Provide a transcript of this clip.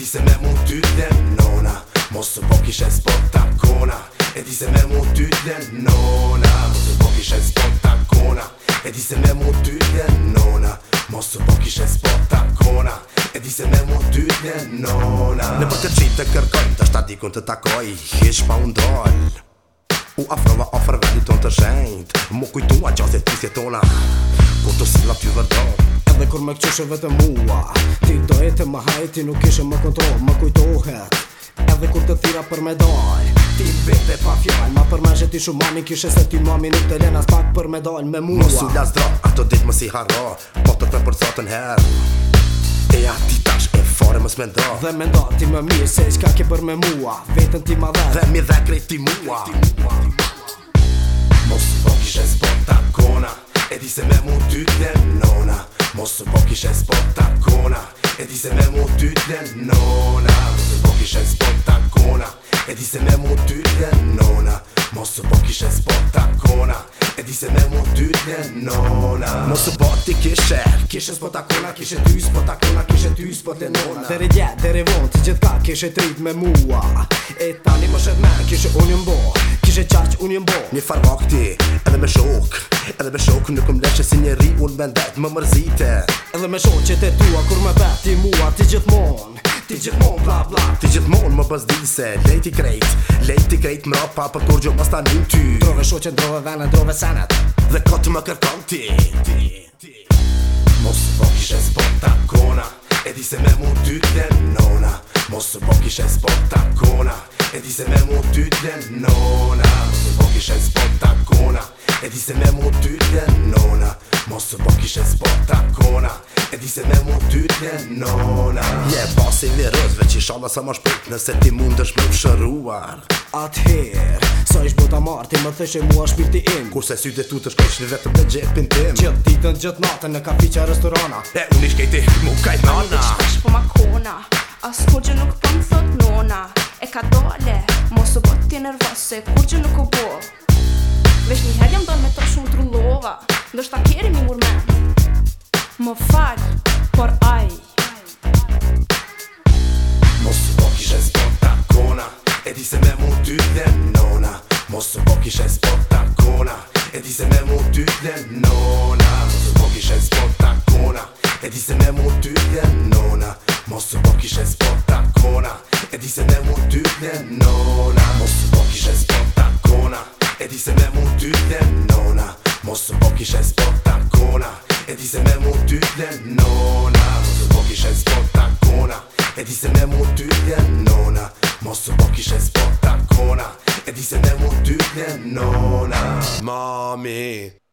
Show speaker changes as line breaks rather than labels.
E di se me mu ty tjenë nona Mosë po k'i shesë po takona E di se me mu ty tjenë nona Mosë po k'i shesë po takona E di se me mu ty tjenë nona Mosë po k'i shesë po takona E di se me mu ty tjenë nona Ne për të qitë të kërkoj Da shta di ku në të takoj Kesh pa unë U afrova ofër gali ton të shendë Mu kujtua qa se ty si e tona Po to si
ty vërdo Dhe kur me këqyshe vetëm mua Ti do e të më hajti nuk ishe më kontrol Më kujtohet Edhe kur të thira për me doj Ti bete pa fjall Ma për me zheti shumë mami Kishe se ti mami nuk të lena Spak për me doj me mua Mosu las dra
Ato dit më si harro Po të të për satën her E ati tash e fare mës me ndo Dhe me ndo ti më mirë Se i shka ke për me mua Vetën ti ma dhe Dhe mi dhe krej ti mua Mosu o po kishe zbota kona E di se me mu ty kdem Mos po kishe spot ta kona E di se me mu ty të nona
Mos po E di se me mu ty të nona po E di se me mu ty të nona Mos po ti kishe Kishe spot ta kona Kishe ty spot ta kona Kishe ty spot të nona Dere dje, dere vond Si gjithka kishe trit me mua E tani më shet me Kishe unë jëmbo Kishe qarq
unë jëmbo Një farvok ti Edhe me shok Kishe Edhe me shokë nuk më leqe si njeri unë ndajt më mërzite Edhe me shokë që tua kur me beti mua ti gjithmon Ti gjithmon bla bla Ti gjithmon më bëzdi se i krejt i krejt më rapa për kur gjo më stani ty Drove shokë që drove venë, drove senet Dhe këtë më kërkon ti Ti, Mos po kishe zbot ta kona E di se me mu ty të nona Mos po kishe zbot ta kona E di se me mu ty të nona Mos po kishe zbot kona E di se me mu ty t'je nona Mosë po kishe sporta kona E di se me mu ty t'je nona Je yeah, pasi një rëzve veq i shala sa ma shpejt Nëse ti mund është me pëshëruar Atëherë Sa ish bota marë ti më thesh e mua shpirti im Kurse sy dhe tu të shkojsh një vetëm dhe gjepin tim Gjëtë ditën gjëtë natën në kafiqa restorana E unë ish kejti mu kaj nana po Ani që tash
po ma kona As kur gjë
nuk pëmë thot nona E ka dole Mosë bot ti nervose Kur gjë nuk u bo Vesh një herë jam dënë me të shumë trullova Ndë shta keri mi murme Më falj, por aj Mos të boki që zbota kona E di se me mu ty dhe nona Mos të boki që zbota kona E di se me mu ty dhe nona Mos të boki që zbota kona E di se me mu ty dhe nona Mos të boki që zbota kona E di se me mu ty dhe nona Mos të boki që zbota kona E di se me ty dhe nona ty dhem nona Mos të po kishe kona E di se me mu ty dhem nona Mos të po kishe kona E di se me mu ty dhem nona Mos të po kishe kona E di se me mu ty dhem nona Mami